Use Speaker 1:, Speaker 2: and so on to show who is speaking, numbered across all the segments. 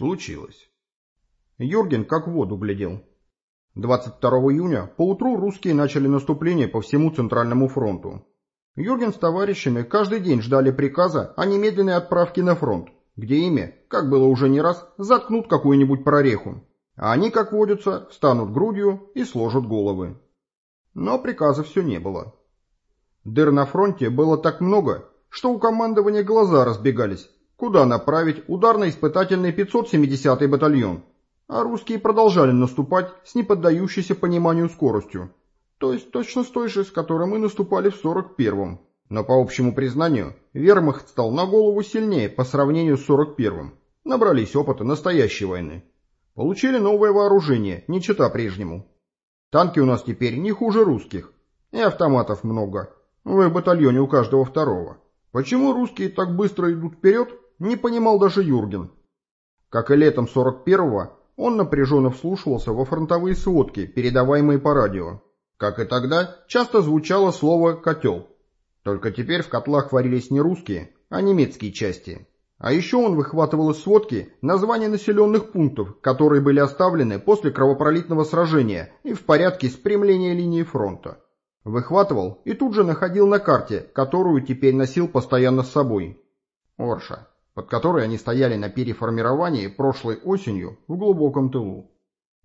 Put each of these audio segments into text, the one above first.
Speaker 1: Случилось. Юрген как в воду глядел. 22 июня поутру русские начали наступление по всему Центральному фронту. Юрген с товарищами каждый день ждали приказа о немедленной отправке на фронт, где ими, как было уже не раз, заткнут какую-нибудь прореху, а они, как водятся, встанут грудью и сложат головы. Но приказа все не было. Дыр на фронте было так много, что у командования глаза разбегались, куда направить ударно-испытательный 570-й батальон, а русские продолжали наступать с неподдающейся пониманию скоростью, то есть точно с той же, с которой мы наступали в 41-м. Но по общему признанию, вермахт стал на голову сильнее по сравнению с 41-м. Набрались опыта настоящей войны. Получили новое вооружение, не чета прежнему. Танки у нас теперь не хуже русских. И автоматов много. В батальоне у каждого второго. Почему русские так быстро идут вперед, не понимал даже Юрген. Как и летом 41-го, он напряженно вслушивался во фронтовые сводки, передаваемые по радио. Как и тогда, часто звучало слово «котел». Только теперь в котлах варились не русские, а немецкие части. А еще он выхватывал из сводки названия населенных пунктов, которые были оставлены после кровопролитного сражения и в порядке спрямления линии фронта. Выхватывал и тут же находил на карте, которую теперь носил постоянно с собой. Орша под которой они стояли на переформировании прошлой осенью в глубоком тылу.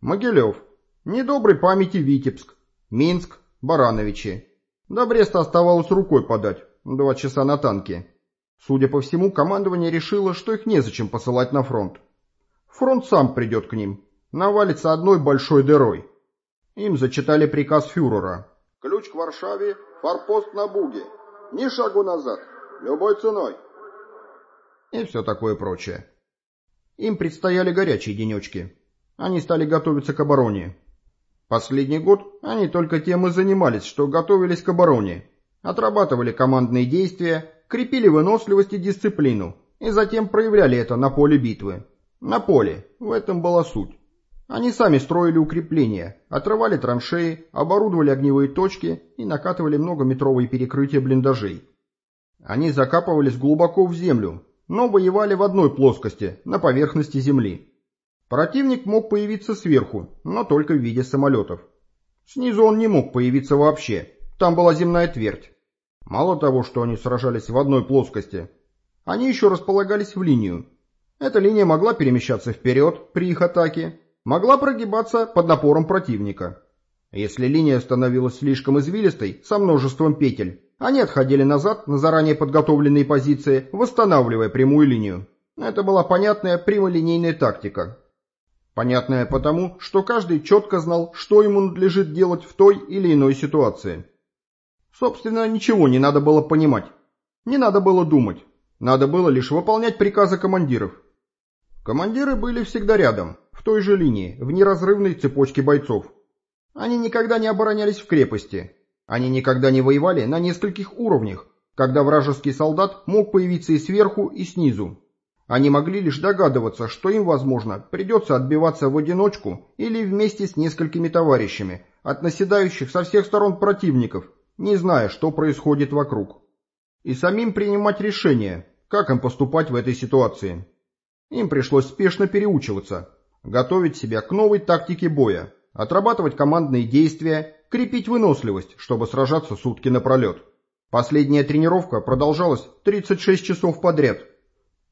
Speaker 1: Могилев, недоброй памяти Витебск, Минск, Барановичи. До Бреста оставалось рукой подать, два часа на танке. Судя по всему, командование решило, что их незачем посылать на фронт. Фронт сам придет к ним, навалится одной большой дырой. Им зачитали приказ фюрера. «Ключ к Варшаве, форпост на Буге. Ни шагу назад, любой ценой» и все такое прочее. Им предстояли горячие денечки. Они стали готовиться к обороне. Последний год они только тем и занимались, что готовились к обороне. Отрабатывали командные действия, крепили выносливость и дисциплину, и затем проявляли это на поле битвы. На поле, в этом была суть. Они сами строили укрепления, отрывали траншеи, оборудовали огневые точки и накатывали многометровые перекрытия блиндажей. Они закапывались глубоко в землю, но воевали в одной плоскости, на поверхности Земли. Противник мог появиться сверху, но только в виде самолетов. Снизу он не мог появиться вообще, там была земная твердь. Мало того, что они сражались в одной плоскости, они еще располагались в линию. Эта линия могла перемещаться вперед при их атаке, могла прогибаться под напором противника. Если линия становилась слишком извилистой, со множеством петель, они отходили назад на заранее подготовленные позиции, восстанавливая прямую линию. Это была понятная прямолинейная тактика. Понятная потому, что каждый четко знал, что ему надлежит делать в той или иной ситуации. Собственно, ничего не надо было понимать. Не надо было думать. Надо было лишь выполнять приказы командиров. Командиры были всегда рядом, в той же линии, в неразрывной цепочке бойцов. Они никогда не оборонялись в крепости, они никогда не воевали на нескольких уровнях, когда вражеский солдат мог появиться и сверху, и снизу. Они могли лишь догадываться, что им, возможно, придется отбиваться в одиночку или вместе с несколькими товарищами от наседающих со всех сторон противников, не зная, что происходит вокруг. И самим принимать решение, как им поступать в этой ситуации. Им пришлось спешно переучиваться, готовить себя к новой тактике боя, отрабатывать командные действия крепить выносливость, чтобы сражаться сутки напролет. Последняя тренировка продолжалась 36 часов подряд.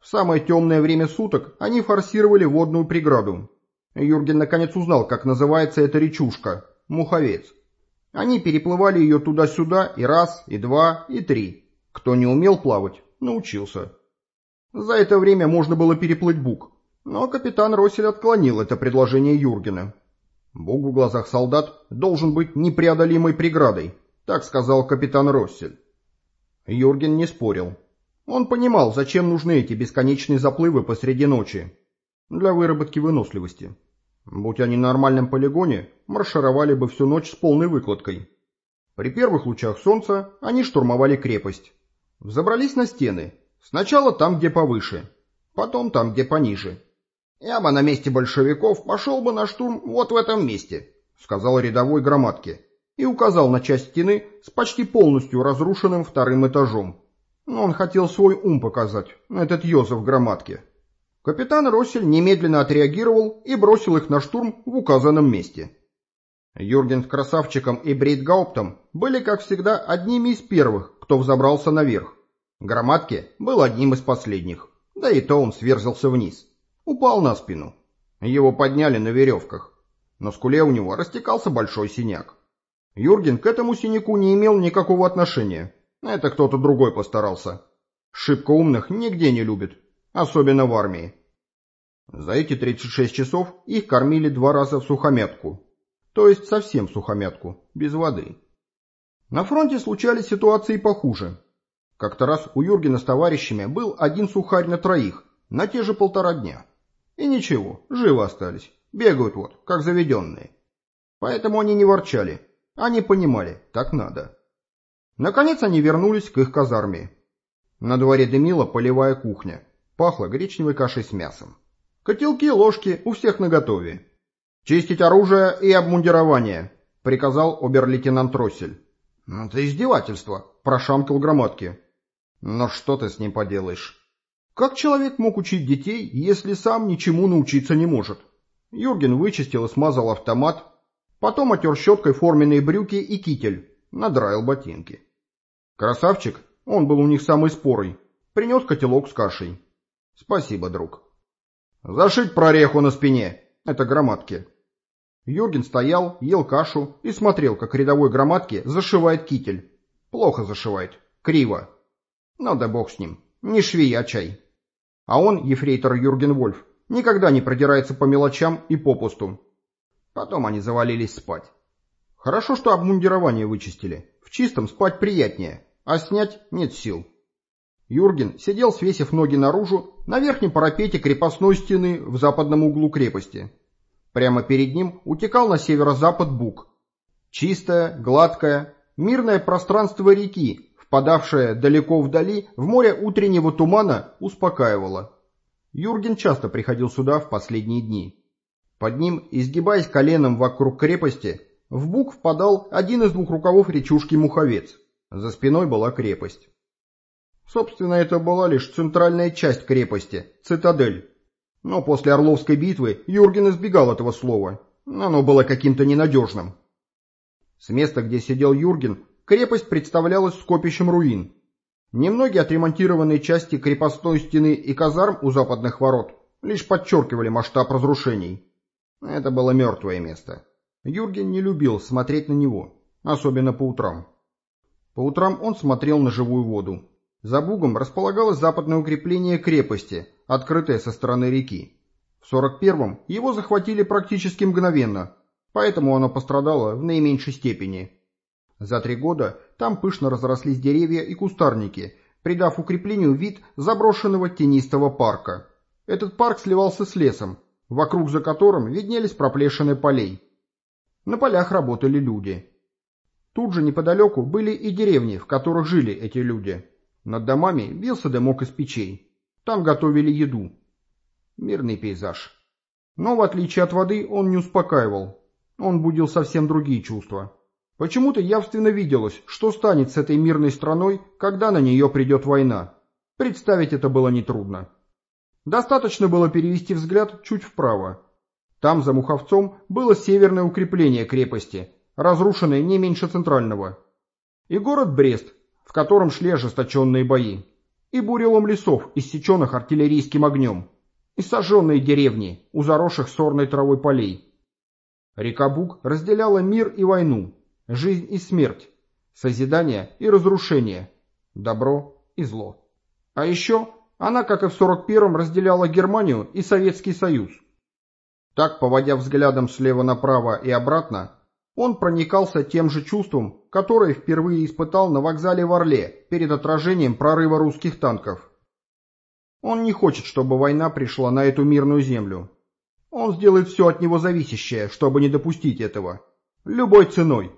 Speaker 1: В самое темное время суток они форсировали водную преграду. Юрген наконец узнал, как называется эта речушка – Муховец. Они переплывали ее туда-сюда и раз, и два, и три. Кто не умел плавать, научился. За это время можно было переплыть Буг, но капитан Россель отклонил это предложение Юргена. Бог в глазах солдат должен быть непреодолимой преградой, так сказал капитан Россель. Юрген не спорил. Он понимал, зачем нужны эти бесконечные заплывы посреди ночи. Для выработки выносливости. Будь они на нормальном полигоне, маршировали бы всю ночь с полной выкладкой. При первых лучах солнца они штурмовали крепость. Взобрались на стены. Сначала там, где повыше, потом там, где пониже. «Я бы на месте большевиков пошел бы на штурм вот в этом месте», — сказал рядовой громадке и указал на часть стены с почти полностью разрушенным вторым этажом. Но он хотел свой ум показать, этот Йозеф громадке. Капитан Россель немедленно отреагировал и бросил их на штурм в указанном месте. Юрген с Красавчиком и Брейтгауптом были, как всегда, одними из первых, кто взобрался наверх. Громадке был одним из последних, да и то он сверзился вниз. Упал на спину. Его подняли на веревках. На скуле у него растекался большой синяк. Юрген к этому синяку не имел никакого отношения. Это кто-то другой постарался. Шибко умных нигде не любят, особенно в армии. За эти 36 часов их кормили два раза в сухомятку, то есть совсем сухомятку, без воды. На фронте случались ситуации похуже. Как-то раз у Юргена с товарищами был один сухарь на троих, на те же полтора дня. И ничего, живы остались, бегают вот, как заведенные. Поэтому они не ворчали, они понимали, так надо. Наконец они вернулись к их казарме. На дворе дымила полевая кухня. Пахло гречневой кашей с мясом. Котелки ложки у всех наготове. «Чистить оружие и обмундирование», — приказал обер-лейтенант Россель. «Ну, «Это издевательство», — прошамкал громадки. «Но что ты с ним поделаешь?» Как человек мог учить детей, если сам ничему научиться не может? Юрген вычистил и смазал автомат, потом отер щеткой форменные брюки и китель, надраил ботинки. Красавчик, он был у них самый спорый, принес котелок с кашей. Спасибо, друг. Зашить прореху на спине. Это громадки. Юрген стоял, ел кашу и смотрел, как рядовой громадки зашивает китель. Плохо зашивает. Криво. Ну да бог с ним. Не швея чай. А он, ефрейтор Юрген Вольф, никогда не продирается по мелочам и попусту. Потом они завалились спать. Хорошо, что обмундирование вычистили. В чистом спать приятнее, а снять нет сил. Юрген сидел, свесив ноги наружу, на верхнем парапете крепостной стены в западном углу крепости. Прямо перед ним утекал на северо-запад Буг. Чистое, гладкое, мирное пространство реки, впадавшее далеко вдали в море утреннего тумана, успокаивало. Юрген часто приходил сюда в последние дни. Под ним, изгибаясь коленом вокруг крепости, в Буг впадал один из двух рукавов речушки Муховец. За спиной была крепость. Собственно, это была лишь центральная часть крепости, цитадель. Но после Орловской битвы Юрген избегал этого слова. Оно было каким-то ненадежным. С места, где сидел Юрген, крепость представлялась скопищем руин. Немногие отремонтированные части крепостной стены и казарм у западных ворот лишь подчеркивали масштаб разрушений. Это было мертвое место. Юрген не любил смотреть на него, особенно по утрам. По утрам он смотрел на живую воду. За бугом располагалось западное укрепление крепости, открытое со стороны реки. В 41-м его захватили практически мгновенно, поэтому оно пострадало в наименьшей степени. За три года там пышно разрослись деревья и кустарники, придав укреплению вид заброшенного тенистого парка. Этот парк сливался с лесом, вокруг за которым виднелись проплешины полей. На полях работали люди. Тут же неподалеку были и деревни, в которых жили эти люди. Над домами бился дымок из печей. Там готовили еду. Мирный пейзаж. Но в отличие от воды он не успокаивал. Он будил совсем другие чувства. Почему-то явственно виделось, что станет с этой мирной страной, когда на нее придет война. Представить это было нетрудно. Достаточно было перевести взгляд чуть вправо. Там, за Муховцом, было северное укрепление крепости, разрушенное не меньше центрального. И город Брест, в котором шли ожесточенные бои. И бурелом лесов, иссеченных артиллерийским огнем. И сожженные деревни, у заросших сорной травой полей. Река Буг разделяла мир и войну, жизнь и смерть, созидание и разрушение, добро и зло. А еще она, как и в 41-м, разделяла Германию и Советский Союз. Так, поводя взглядом слева направо и обратно, он проникался тем же чувством, которое впервые испытал на вокзале в Орле перед отражением прорыва русских танков. Он не хочет, чтобы война пришла на эту мирную землю. Он сделает все от него зависящее, чтобы не допустить этого. Любой ценой.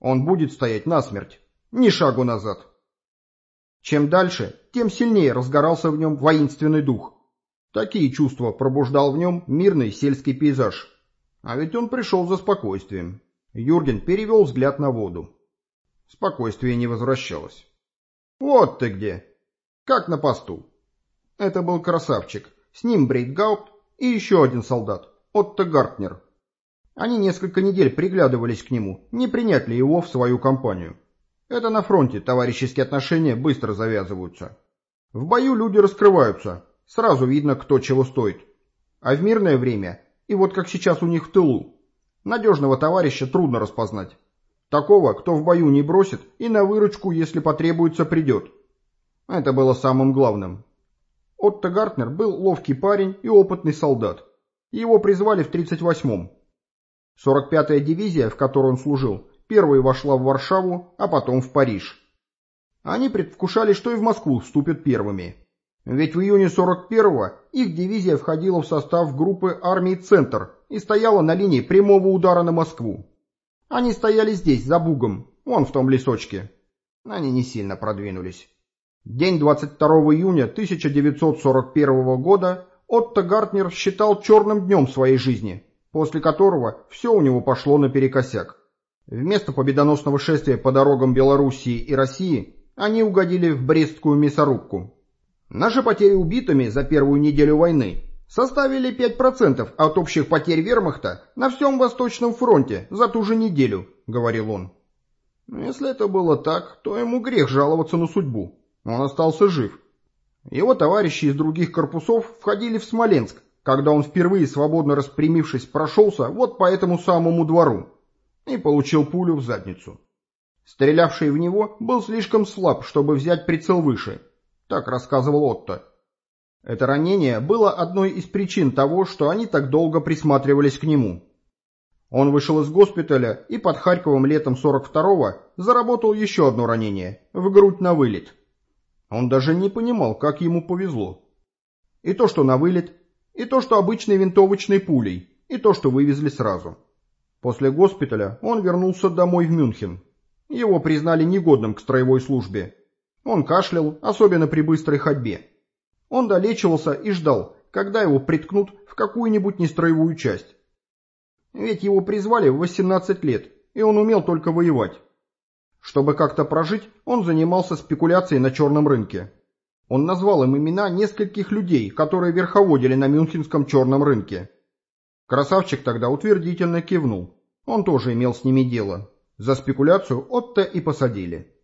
Speaker 1: Он будет стоять насмерть. Ни шагу назад. Чем дальше, тем сильнее разгорался в нем воинственный дух. Такие чувства пробуждал в нем мирный сельский пейзаж. А ведь он пришел за спокойствием. Юрген перевел взгляд на воду. Спокойствие не возвращалось. «Вот ты где! Как на посту!» Это был красавчик, с ним Брейтгаупт и еще один солдат, Отто Гартнер. Они несколько недель приглядывались к нему, не принять ли его в свою компанию. Это на фронте товарищеские отношения быстро завязываются. В бою люди раскрываются, сразу видно, кто чего стоит. А в мирное время, и вот как сейчас у них в тылу, надежного товарища трудно распознать. Такого, кто в бою не бросит и на выручку, если потребуется, придет. Это было самым главным. Отто Гартнер был ловкий парень и опытный солдат. Его призвали в 38-м. 45-я дивизия, в которой он служил, первой вошла в Варшаву, а потом в Париж. Они предвкушали, что и в Москву вступят первыми. Ведь в июне 41-го их дивизия входила в состав группы армии «Центр» и стояла на линии прямого удара на Москву. Они стояли здесь, за Бугом, вон в том лесочке. Они не сильно продвинулись. День 22 июня 1941 года Отто Гартнер считал черным днем своей жизни, после которого все у него пошло наперекосяк. Вместо победоносного шествия по дорогам Белоруссии и России они угодили в Брестскую мясорубку. Наши потери убитыми за первую неделю войны составили 5% от общих потерь вермахта на всем Восточном фронте за ту же неделю, говорил он. Если это было так, то ему грех жаловаться на судьбу. Он остался жив. Его товарищи из других корпусов входили в Смоленск, когда он впервые, свободно распрямившись, прошелся вот по этому самому двору и получил пулю в задницу. Стрелявший в него был слишком слаб, чтобы взять прицел выше, так рассказывал Отто. Это ранение было одной из причин того, что они так долго присматривались к нему. Он вышел из госпиталя и под Харьковом летом 42-го заработал еще одно ранение, в грудь на вылет. Он даже не понимал, как ему повезло. И то, что на вылет, и то, что обычной винтовочной пулей, и то, что вывезли сразу. После госпиталя он вернулся домой в Мюнхен. Его признали негодным к строевой службе. Он кашлял, особенно при быстрой ходьбе. Он долечивался и ждал, когда его приткнут в какую-нибудь нестроевую часть. Ведь его призвали в 18 лет, и он умел только воевать. Чтобы как-то прожить, он занимался спекуляцией на черном рынке. Он назвал им имена нескольких людей, которые верховодили на мюнхенском черном рынке. Красавчик тогда утвердительно кивнул. Он тоже имел с ними дело. За спекуляцию Отто и посадили.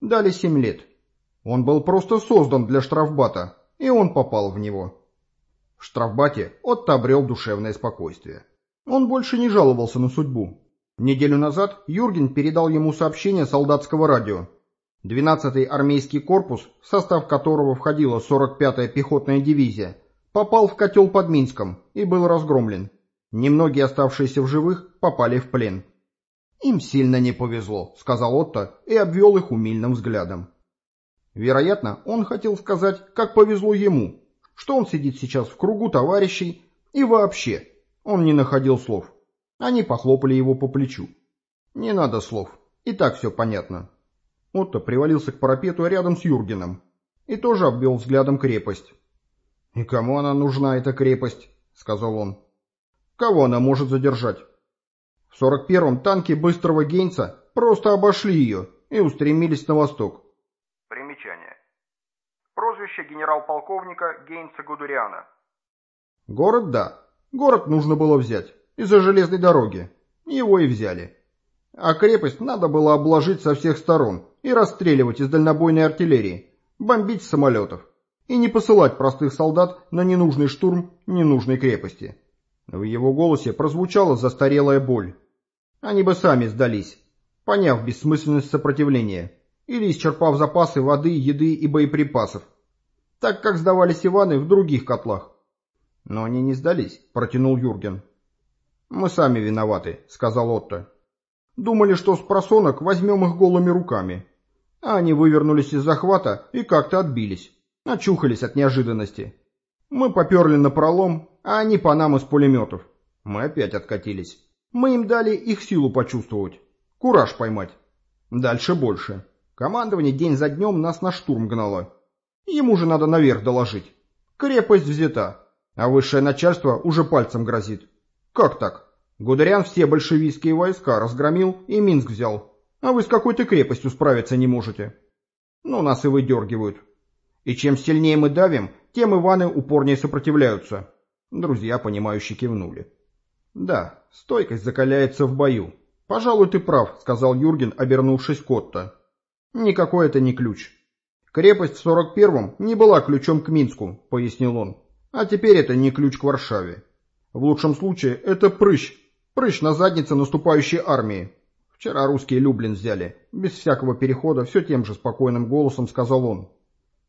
Speaker 1: Дали семь лет. Он был просто создан для штрафбата, и он попал в него. В штрафбате Отто обрел душевное спокойствие. Он больше не жаловался на судьбу. Неделю назад Юрген передал ему сообщение солдатского радио. 12-й армейский корпус, в состав которого входила 45-я пехотная дивизия, попал в котел под Минском и был разгромлен. Немногие оставшиеся в живых попали в плен. «Им сильно не повезло», — сказал Отто и обвел их умильным взглядом. Вероятно, он хотел сказать, как повезло ему, что он сидит сейчас в кругу товарищей и вообще. Он не находил слов. Они похлопали его по плечу. «Не надо слов, и так все понятно». Отто привалился к парапету рядом с Юргеном и тоже обвел взглядом крепость. «И кому она нужна, эта крепость?» — сказал он. Кого она может задержать? В 41-м танки быстрого Гейнса просто обошли ее и устремились на восток.
Speaker 2: Примечание. Прозвище генерал-полковника Гейнса Гудериана.
Speaker 1: Город, да. Город нужно было взять. Из-за железной дороги. Его и взяли. А крепость надо было обложить со всех сторон и расстреливать из дальнобойной артиллерии, бомбить самолетов и не посылать простых солдат на ненужный штурм ненужной крепости. В его голосе прозвучала застарелая боль. Они бы сами сдались, поняв бессмысленность сопротивления, или исчерпав запасы воды, еды и боеприпасов, так как сдавались Иваны в других котлах. Но они не сдались, протянул Юрген. «Мы сами виноваты», — сказал Отто. «Думали, что с просонок возьмем их голыми руками. А они вывернулись из захвата и как-то отбились, очухались от неожиданности. Мы поперли на пролом, а они по нам из пулеметов. Мы опять откатились. Мы им дали их силу почувствовать. Кураж поймать. Дальше больше. Командование день за днем нас на штурм гнало. Ему же надо наверх доложить. Крепость взята, а высшее начальство уже пальцем грозит. Как так? Гудериан все большевистские войска разгромил и Минск взял. А вы с какой-то крепостью справиться не можете. Ну, нас и выдергивают. И чем сильнее мы давим, тем Иваны упорнее сопротивляются. Друзья, понимающе кивнули. Да, стойкость закаляется в бою. Пожалуй, ты прав, сказал Юрген, обернувшись к Отто. Никакой это не ключ. Крепость в 41-м не была ключом к Минску, пояснил он. А теперь это не ключ к Варшаве. В лучшем случае это прыщ. Прыщ на заднице наступающей армии. Вчера русские Люблин взяли. Без всякого перехода, все тем же спокойным голосом сказал он.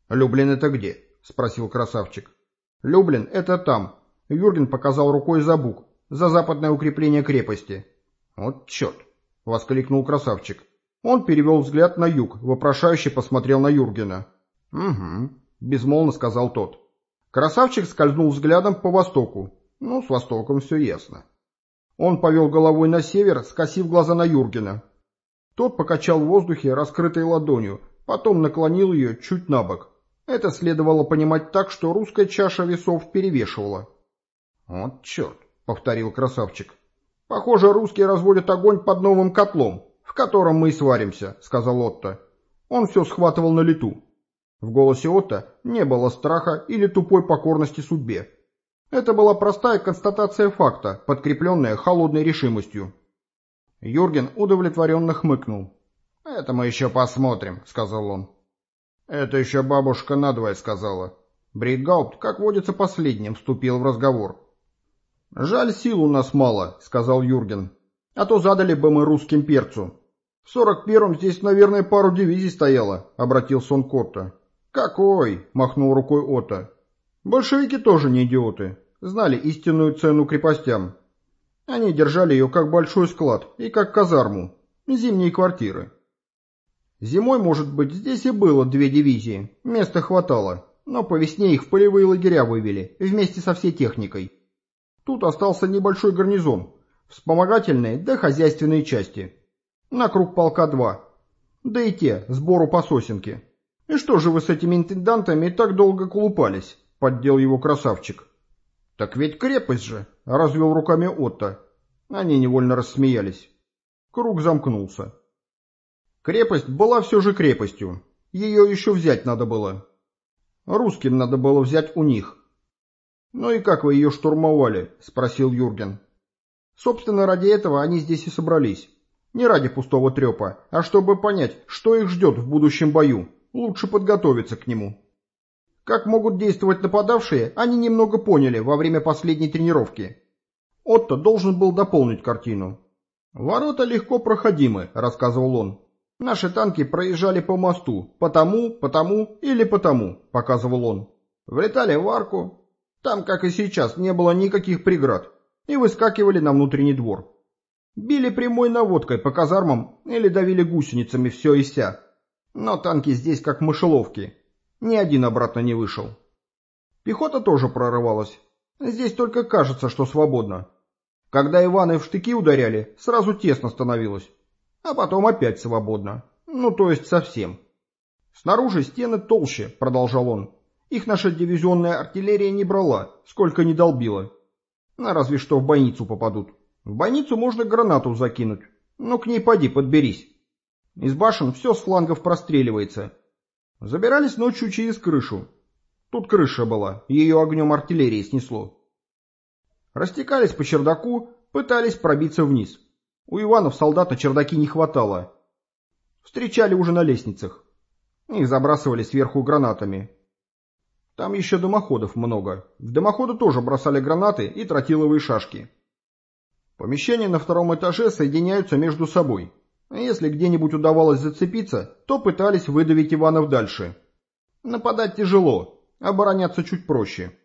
Speaker 1: «Люблин это где?» — спросил красавчик. «Люблин это там». Юрген показал рукой за бук, за западное укрепление крепости. «Вот черт!» — воскликнул красавчик. Он перевел взгляд на юг, вопрошающе посмотрел на Юргена. «Угу», — безмолвно сказал тот. Красавчик скользнул взглядом по востоку. Ну, с востоком все ясно. Он повел головой на север, скосив глаза на Юргена. Тот покачал в воздухе раскрытой ладонью, потом наклонил ее чуть на бок. Это следовало понимать так, что русская чаша весов перевешивала. «Вот черт», — повторил красавчик. «Похоже, русские разводят огонь под новым котлом, в котором мы и сваримся», — сказал Отто. Он все схватывал на лету. В голосе Отто не было страха или тупой покорности судьбе. Это была простая констатация факта, подкрепленная холодной решимостью. Юрген удовлетворенно хмыкнул. «Это мы еще посмотрим», — сказал он. «Это еще бабушка надвое сказала». Брейдгаупт, как водится, последним вступил в разговор. «Жаль, сил у нас мало», — сказал Юрген. «А то задали бы мы русским перцу». «В сорок первом здесь, наверное, пару дивизий стояло», — обратился он к Отто. «Какой?» — махнул рукой Отто. «Большевики тоже не идиоты. Знали истинную цену крепостям. Они держали ее как большой склад и как казарму. Зимние квартиры. Зимой, может быть, здесь и было две дивизии. Места хватало. Но по весне их в полевые лагеря вывели, вместе со всей техникой. Тут остался небольшой гарнизон. Вспомогательные да хозяйственные части. На круг полка два. Да и те, сбору по сосенке. «И что же вы с этими интендантами так долго колупались?» — поддел его красавчик. «Так ведь крепость же!» — развел руками Отто. Они невольно рассмеялись. Круг замкнулся. Крепость была все же крепостью. Ее еще взять надо было. Русским надо было взять у них. «Ну и как вы ее штурмовали?» — спросил Юрген. «Собственно, ради этого они здесь и собрались. Не ради пустого трепа, а чтобы понять, что их ждет в будущем бою, Лучше подготовиться к нему. Как могут действовать нападавшие, они немного поняли во время последней тренировки. Отто должен был дополнить картину. «Ворота легко проходимы», — рассказывал он. «Наши танки проезжали по мосту, потому, потому или потому», — показывал он. Влетали в арку. Там, как и сейчас, не было никаких преград. И выскакивали на внутренний двор. Били прямой наводкой по казармам или давили гусеницами все и ся. Но танки здесь как мышеловки. Ни один обратно не вышел. Пехота тоже прорывалась. Здесь только кажется, что свободно. Когда Иваны в штыки ударяли, сразу тесно становилось. А потом опять свободно. Ну, то есть совсем. Снаружи стены толще, продолжал он. Их наша дивизионная артиллерия не брала, сколько не долбила. А разве что в бойницу попадут. В бойницу можно гранату закинуть. Но к ней поди, подберись. Из башен все с флангов простреливается. Забирались ночью через крышу. Тут крыша была, ее огнем артиллерии снесло. Растекались по чердаку, пытались пробиться вниз. У Иванов солдат на чердаки не хватало. Встречали уже на лестницах. Их забрасывали сверху гранатами. Там еще дымоходов много. В дымоходы тоже бросали гранаты и тротиловые шашки. Помещения на втором этаже соединяются между собой. Если где-нибудь удавалось зацепиться, то пытались выдавить Иванов дальше. Нападать тяжело, обороняться чуть проще.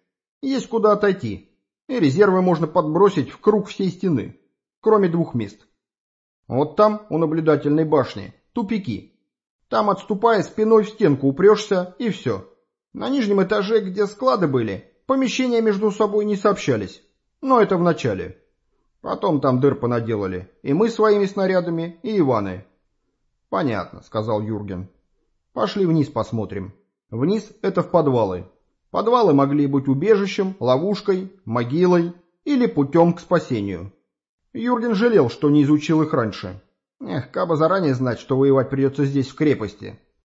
Speaker 1: Есть куда отойти, и резервы можно подбросить в круг всей стены, кроме двух мест. Вот там, у наблюдательной башни, тупики. Там, отступая спиной в стенку, упрешься, и все. На нижнем этаже, где склады были, помещения между собой не сообщались. Но это в начале. Потом там дыр понаделали. И мы своими снарядами, и Иваны. Понятно, сказал Юрген. Пошли вниз посмотрим. Вниз это в подвалы. Подвалы могли быть убежищем, ловушкой, могилой или путем к спасению. Юрген жалел, что не изучил их раньше. Эх, кабы заранее знать, что воевать придется здесь, в крепости.